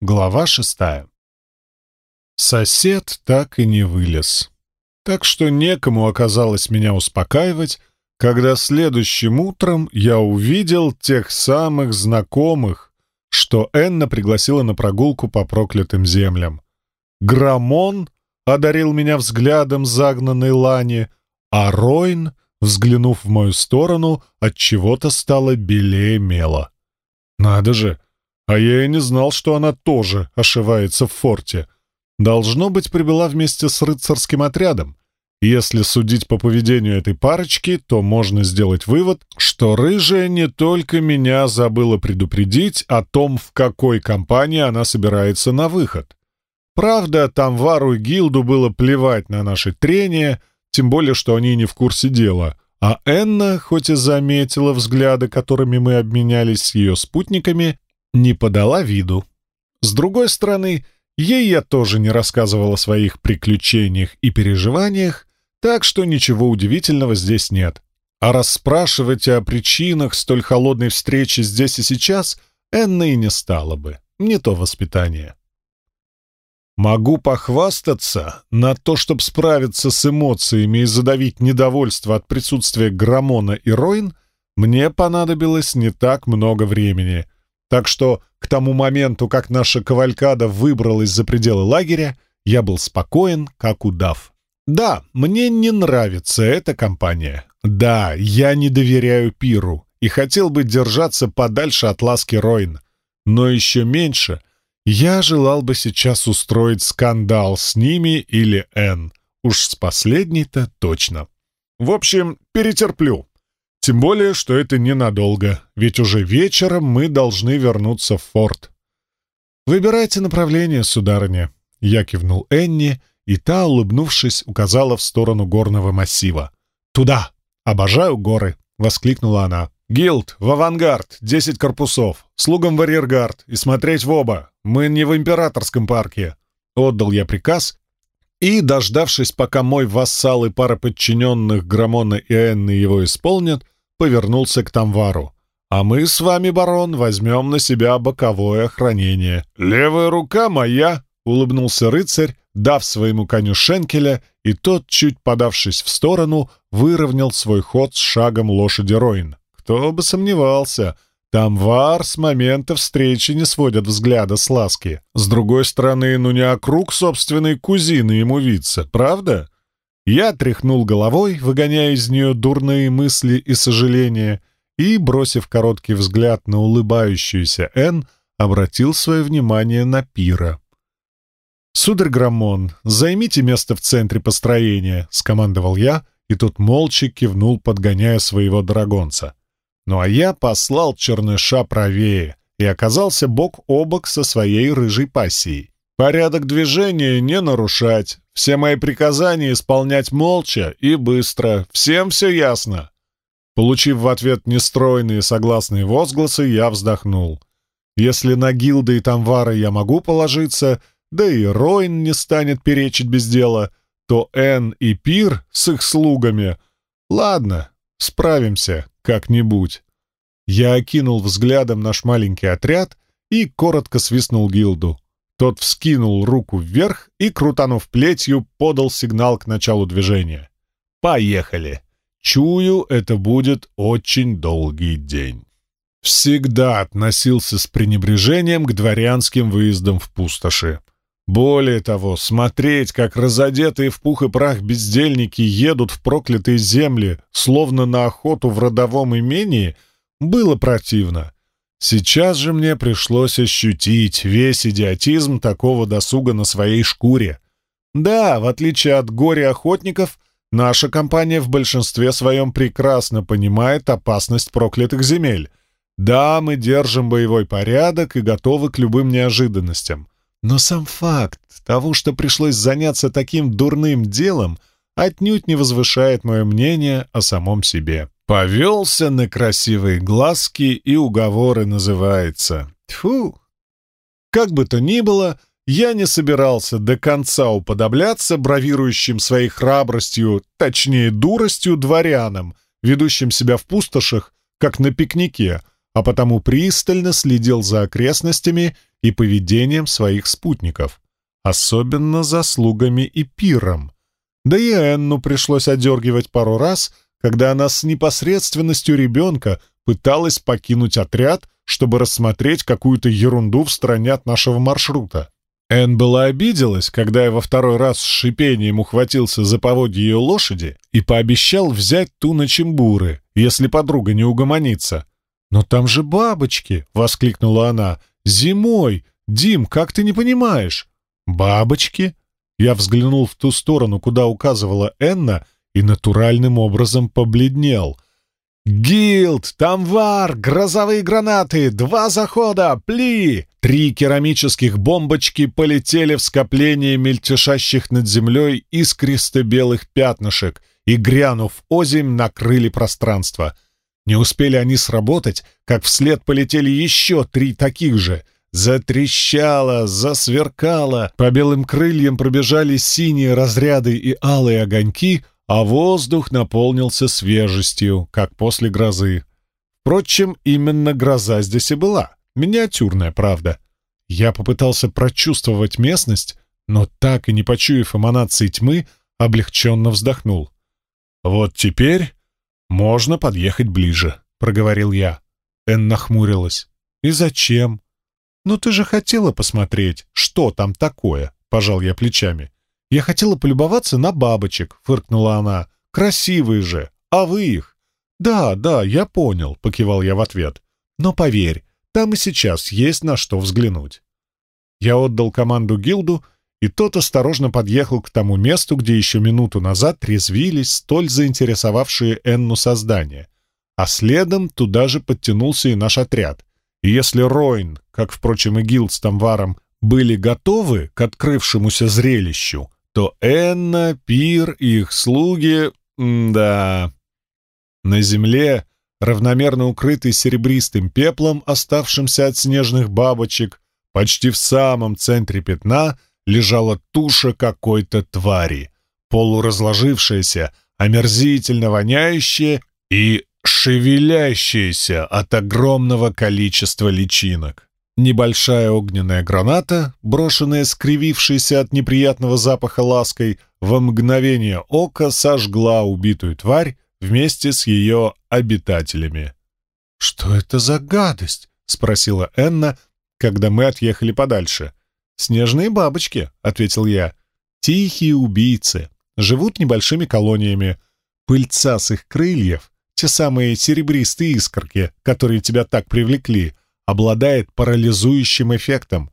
Глава шестая. Сосед так и не вылез. Так что некому оказалось меня успокаивать, когда следующим утром я увидел тех самых знакомых, что Энна пригласила на прогулку по проклятым землям. Грамон одарил меня взглядом загнанной лани, а Ройн, взглянув в мою сторону, от чего-то стало белее мела. Надо же! А я и не знал, что она тоже ошивается в форте. Должно быть, прибыла вместе с рыцарским отрядом. Если судить по поведению этой парочки, то можно сделать вывод, что рыжая не только меня забыла предупредить о том, в какой компании она собирается на выход. Правда, там Вару и Гилду было плевать на наши трения, тем более, что они не в курсе дела. А Энна, хоть и заметила взгляды, которыми мы обменялись с ее спутниками, не подала виду. С другой стороны, ей я тоже не рассказывал о своих приключениях и переживаниях, так что ничего удивительного здесь нет. А расспрашивать о причинах столь холодной встречи здесь и сейчас Энна и не стала бы. Не то воспитание. Могу похвастаться на то, чтобы справиться с эмоциями и задавить недовольство от присутствия Грамона и Ройн, мне понадобилось не так много времени — так что к тому моменту, как наша кавалькада выбралась за пределы лагеря, я был спокоен, как удав. Да, мне не нравится эта компания. Да, я не доверяю Пиру и хотел бы держаться подальше от ласки Ройн. Но еще меньше я желал бы сейчас устроить скандал с ними или Н. Уж с последней-то точно. В общем, перетерплю. Тем более, что это ненадолго, ведь уже вечером мы должны вернуться в форт. «Выбирайте направление, сударыня», — я кивнул Энни, и та, улыбнувшись, указала в сторону горного массива. «Туда! Обожаю горы!» — воскликнула она. «Гилд, в авангард, десять корпусов, слугам в арьергард и смотреть в оба. Мы не в императорском парке». Отдал я приказ, и, дождавшись, пока мой вассал и пара подчиненных Грамона и Энны его исполнят, повернулся к Тамвару. «А мы с вами, барон, возьмем на себя боковое охранение». «Левая рука моя!» — улыбнулся рыцарь, дав своему коню шенкеля, и тот, чуть подавшись в сторону, выровнял свой ход с шагом лошади Роин. Кто бы сомневался, Тамвар с момента встречи не сводят взгляда с ласки. С другой стороны, ну не округ собственной кузины ему виться, правда? Я тряхнул головой, выгоняя из нее дурные мысли и сожаления, и, бросив короткий взгляд на улыбающуюся Н, обратил свое внимание на пира. «Сударь Граммон, займите место в центре построения», — скомандовал я, и тут молча кивнул, подгоняя своего драгонца. Ну а я послал черныша правее и оказался бок о бок со своей рыжей пассией. Порядок движения не нарушать, все мои приказания исполнять молча и быстро. Всем все ясно?» Получив в ответ нестройные согласные возгласы, я вздохнул. «Если на гилды и тамвары я могу положиться, да и Ройн не станет перечить без дела, то Эн и Пир с их слугами... Ладно, справимся как-нибудь». Я окинул взглядом наш маленький отряд и коротко свистнул гилду. Тот вскинул руку вверх и, крутанув плетью, подал сигнал к началу движения. «Поехали! Чую, это будет очень долгий день». Всегда относился с пренебрежением к дворянским выездам в пустоши. Более того, смотреть, как разодетые в пух и прах бездельники едут в проклятые земли, словно на охоту в родовом имении, было противно — Сейчас же мне пришлось ощутить весь идиотизм такого досуга на своей шкуре. Да, в отличие от горе-охотников, наша компания в большинстве своем прекрасно понимает опасность проклятых земель. Да, мы держим боевой порядок и готовы к любым неожиданностям. Но сам факт того, что пришлось заняться таким дурным делом, отнюдь не возвышает мое мнение о самом себе. Повелся на красивые глазки и уговоры называется. Тьфу! Как бы то ни было, я не собирался до конца уподобляться бравирующим своей храбростью, точнее дуростью, дворянам, ведущим себя в пустошах, как на пикнике, а потому пристально следил за окрестностями и поведением своих спутников, особенно за слугами и пиром. Да и Энну пришлось одергивать пару раз, когда она с непосредственностью ребенка пыталась покинуть отряд, чтобы рассмотреть какую-то ерунду в стороне от нашего маршрута. Эн была обиделась, когда я во второй раз с шипением ухватился за поводье ее лошади и пообещал взять ту на чембуры, если подруга не угомонится. «Но там же бабочки!» — воскликнула она. «Зимой! Дим, как ты не понимаешь?» «Бабочки?» Я взглянул в ту сторону, куда указывала Энна, и натуральным образом побледнел. «Гилд! Тамвар! Грозовые гранаты! Два захода! Пли!» Три керамических бомбочки полетели в скопление мельтешащих над землей искристо-белых пятнышек и, грянув озимь, накрыли пространство. Не успели они сработать, как вслед полетели еще три таких же. Затрещало, засверкало, по белым крыльям пробежали синие разряды и алые огоньки, а воздух наполнился свежестью, как после грозы. Впрочем, именно гроза здесь и была. Миниатюрная, правда. Я попытался прочувствовать местность, но так и не почуяв эманации тьмы, облегченно вздохнул. «Вот теперь можно подъехать ближе», — проговорил я. Эн нахмурилась. «И зачем?» «Ну ты же хотела посмотреть, что там такое», — пожал я плечами. «Я хотела полюбоваться на бабочек», — фыркнула она. «Красивые же, а вы их?» «Да, да, я понял», — покивал я в ответ. «Но поверь, там и сейчас есть на что взглянуть. Я отдал команду гилду, и тот осторожно подъехал к тому месту, где еще минуту назад трезвились столь заинтересовавшие Энну создания. А следом туда же подтянулся и наш отряд. И если Ройн, как, впрочем, и гилд с Тамваром, были готовы к открывшемуся зрелищу, то Энна, Пир и их слуги... да... На земле равномерно укрытый серебристым пеплом, оставшимся от снежных бабочек, почти в самом центре пятна лежала туша какой-то твари, полуразложившаяся, омерзительно воняющая и шевелящаяся от огромного количества личинок. Небольшая огненная граната, брошенная скривившейся от неприятного запаха лаской, во мгновение ока сожгла убитую тварь, вместе с ее обитателями. «Что это за гадость?» — спросила Энна, когда мы отъехали подальше. «Снежные бабочки», — ответил я. «Тихие убийцы. Живут небольшими колониями. Пыльца с их крыльев, те самые серебристые искорки, которые тебя так привлекли, обладает парализующим эффектом.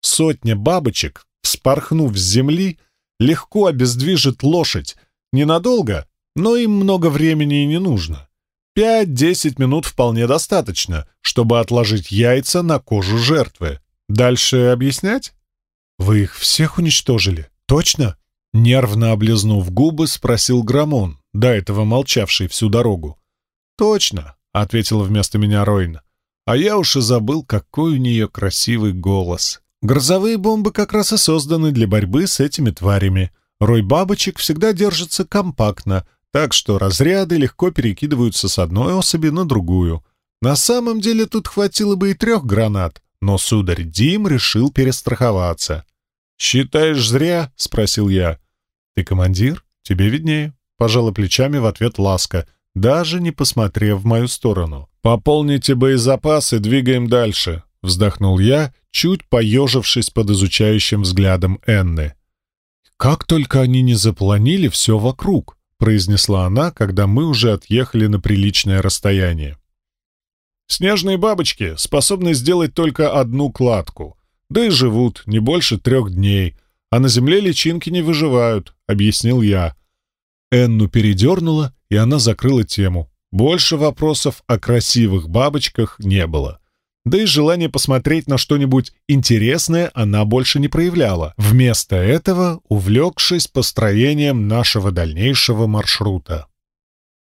Сотня бабочек, вспорхнув с земли, легко обездвижит лошадь. Ненадолго, но им много времени и не нужно. Пять-десять минут вполне достаточно, чтобы отложить яйца на кожу жертвы. Дальше объяснять? Вы их всех уничтожили? Точно? Нервно облизнув губы, спросил Грамон, до этого молчавший всю дорогу. «Точно», — ответила вместо меня Ройна. А я уж и забыл, какой у нее красивый голос. Грозовые бомбы как раз и созданы для борьбы с этими тварями. Рой бабочек всегда держится компактно, так что разряды легко перекидываются с одной особи на другую. На самом деле тут хватило бы и трех гранат, но сударь Дим решил перестраховаться. «Считаешь зря?» — спросил я. «Ты командир? Тебе виднее», — пожала плечами в ответ Ласка, даже не посмотрев в мою сторону. «Пополните боезапасы, двигаем дальше», — вздохнул я, чуть поежившись под изучающим взглядом Энны. «Как только они не запланили все вокруг!» — произнесла она, когда мы уже отъехали на приличное расстояние. «Снежные бабочки способны сделать только одну кладку, да и живут не больше трех дней, а на земле личинки не выживают», — объяснил я. Энну передернула, и она закрыла тему. Больше вопросов о красивых бабочках не было. Да и желание посмотреть на что-нибудь интересное она больше не проявляла, вместо этого увлекшись построением нашего дальнейшего маршрута.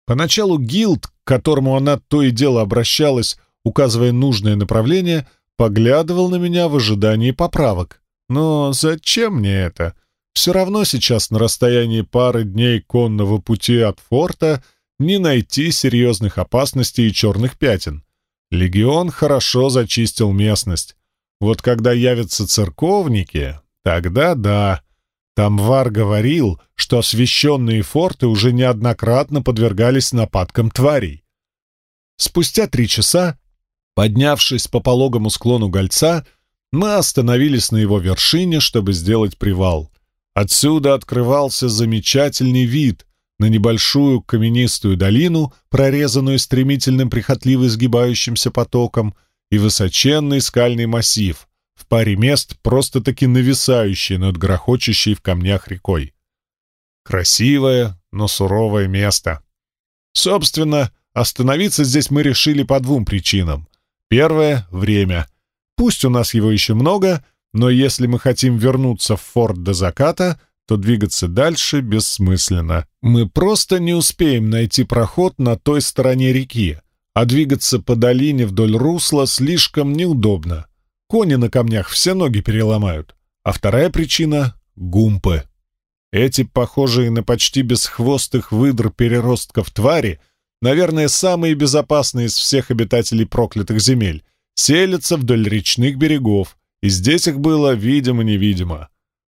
Поначалу гилд, к которому она то и дело обращалась, указывая нужное направление, поглядывал на меня в ожидании поправок. Но зачем мне это? Все равно сейчас на расстоянии пары дней конного пути от форта не найти серьезных опасностей и черных пятен. Легион хорошо зачистил местность. Вот когда явятся церковники, тогда да. Тамвар говорил, что освященные форты уже неоднократно подвергались нападкам тварей. Спустя три часа, поднявшись по пологому склону гольца, мы остановились на его вершине, чтобы сделать привал. Отсюда открывался замечательный вид на небольшую каменистую долину, прорезанную стремительным прихотливо изгибающимся потоком, и высоченный скальный массив, в паре мест просто-таки нависающий над грохочущей в камнях рекой. Красивое, но суровое место. Собственно, остановиться здесь мы решили по двум причинам. Первое — время. Пусть у нас его еще много, но если мы хотим вернуться в форт до заката, то двигаться дальше бессмысленно. Мы просто не успеем найти проход на той стороне реки, а двигаться по долине вдоль русла слишком неудобно. Кони на камнях все ноги переломают. А вторая причина — гумпы. Эти, похожие на почти бесхвостых выдр переростков твари, наверное, самые безопасные из всех обитателей проклятых земель, селятся вдоль речных берегов, и здесь их было видимо-невидимо.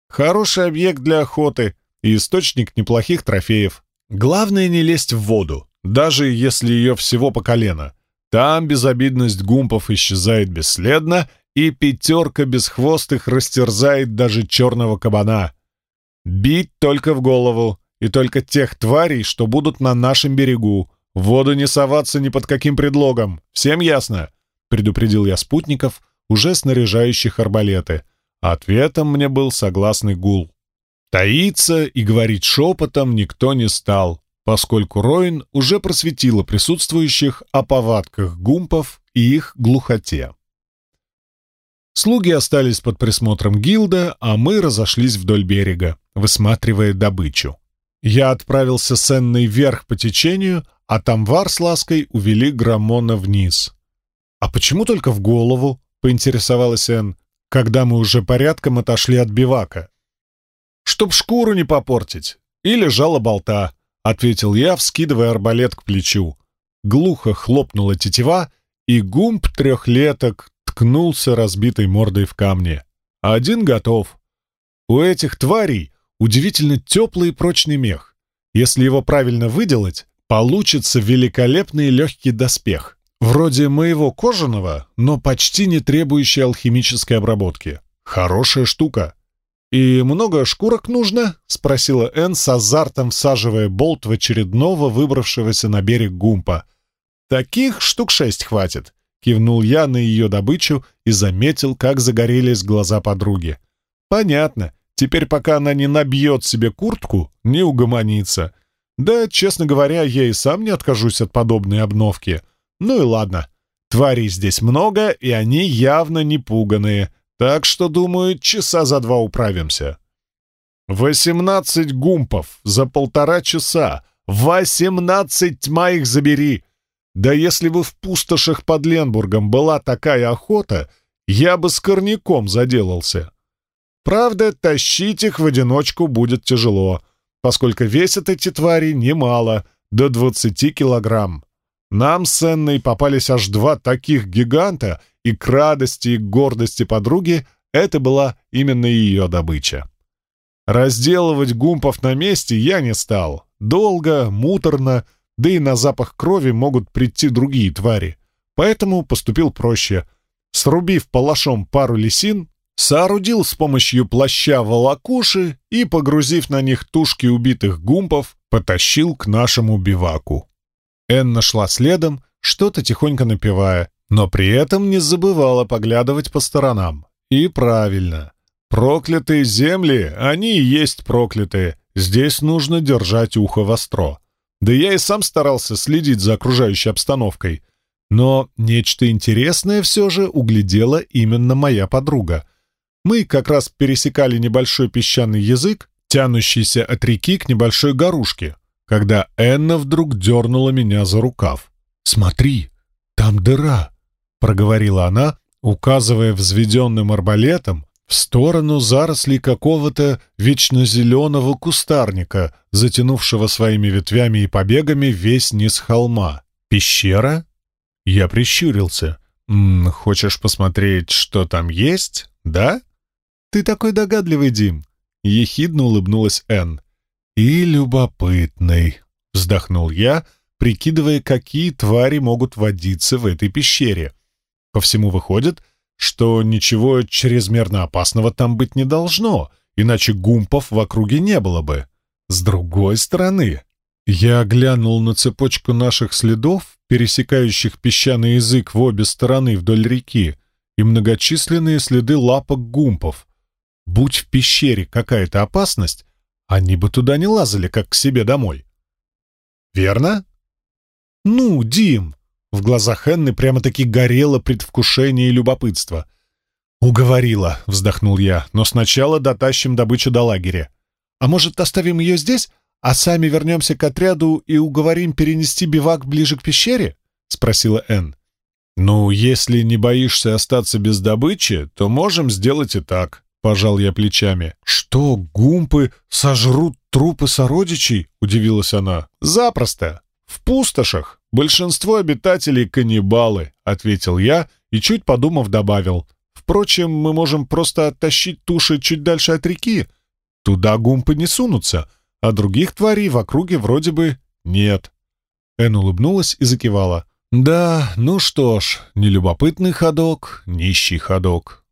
Хороший объект для охоты и источник неплохих трофеев. Главное не лезть в воду, даже если ее всего по колено. Там безобидность гумпов исчезает бесследно, и пятерка бесхвостых растерзает даже черного кабана. Бить только в голову, и только тех тварей, что будут на нашем берегу. В воду не соваться ни под каким предлогом. Всем ясно?» — предупредил я спутников, уже снаряжающих арбалеты. Ответом мне был согласный гул. Таиться и говорить шепотом никто не стал, поскольку Роин уже просветила присутствующих о повадках гумпов и их глухоте. Слуги остались под присмотром гилда, а мы разошлись вдоль берега, высматривая добычу. Я отправился с Энной вверх по течению, а Тамвар с Лаской увели Граммона вниз. «А почему только в голову?» — поинтересовалась Энн, когда мы уже порядком отошли от бивака. «Чтоб шкуру не попортить. Или жало болта», — ответил я, вскидывая арбалет к плечу. Глухо хлопнула тетива, и гумб трехлеток ткнулся разбитой мордой в камне. Один готов. У этих тварей удивительно теплый и прочный мех. Если его правильно выделать, получится великолепный легкий доспех. Вроде моего кожаного, но почти не требующий алхимической обработки. Хорошая штука. «И много шкурок нужно?» — спросила Энн с азартом, всаживая болт в очередного выбравшегося на берег гумпа. «Таких штук шесть хватит. Кивнул я на ее добычу и заметил, как загорелись глаза подруги. Понятно. Теперь, пока она не набьет себе куртку, не угомонится. Да, честно говоря, я и сам не откажусь от подобной обновки. Ну и ладно. Тварей здесь много, и они явно не пуганые. Так что, думаю, часа за два управимся. «Восемнадцать гумпов за полтора часа! Восемнадцать, тьма их забери! Да если бы в пустошах под Ленбургом была такая охота, я бы с корняком заделался. Правда, тащить их в одиночку будет тяжело, поскольку весят эти твари немало, до 20 килограмм. Нам с Энной попались аж два таких гиганта, и к радости и гордости подруги это была именно ее добыча. Разделывать гумпов на месте я не стал. Долго, муторно, да и на запах крови могут прийти другие твари. Поэтому поступил проще. Срубив палашом пару лисин, соорудил с помощью плаща волокуши и, погрузив на них тушки убитых гумпов, потащил к нашему биваку. Энна шла следом, что-то тихонько напевая, но при этом не забывала поглядывать по сторонам. И правильно. Проклятые земли, они и есть проклятые. Здесь нужно держать ухо востро. Да я и сам старался следить за окружающей обстановкой. Но нечто интересное все же углядела именно моя подруга. Мы как раз пересекали небольшой песчаный язык, тянущийся от реки к небольшой горушке, когда Энна вдруг дернула меня за рукав. «Смотри, там дыра!» — проговорила она, указывая взведенным арбалетом в сторону зарослей какого-то вечно зеленого кустарника, затянувшего своими ветвями и побегами весь низ холма. Пещера? Я прищурился. «М -м, «Хочешь посмотреть, что там есть, да?» «Ты такой догадливый, Дим!» Ехидно улыбнулась Энн. «И любопытный», — вздохнул я, прикидывая, какие твари могут водиться в этой пещере. По всему выходит, что ничего чрезмерно опасного там быть не должно, иначе гумпов в округе не было бы. С другой стороны, я глянул на цепочку наших следов, пересекающих песчаный язык в обе стороны вдоль реки, и многочисленные следы лапок гумпов. Будь в пещере какая-то опасность, они бы туда не лазали, как к себе домой. Верно? Ну, Дим, в глазах Энны прямо-таки горело предвкушение и любопытство. «Уговорила», — вздохнул я, — «но сначала дотащим добычу до лагеря. А может, оставим ее здесь, а сами вернемся к отряду и уговорим перенести бивак ближе к пещере?» — спросила Энн. «Ну, если не боишься остаться без добычи, то можем сделать и так», — пожал я плечами. «Что, гумпы сожрут трупы сородичей?» — удивилась она. «Запросто. В пустошах большинство обитателей каннибалы», — ответил я и, чуть подумав, добавил. «Впрочем, мы можем просто оттащить туши чуть дальше от реки. Туда гумпы не сунутся, а других тварей в округе вроде бы нет». Эн улыбнулась и закивала. «Да, ну что ж, нелюбопытный ходок, нищий ходок.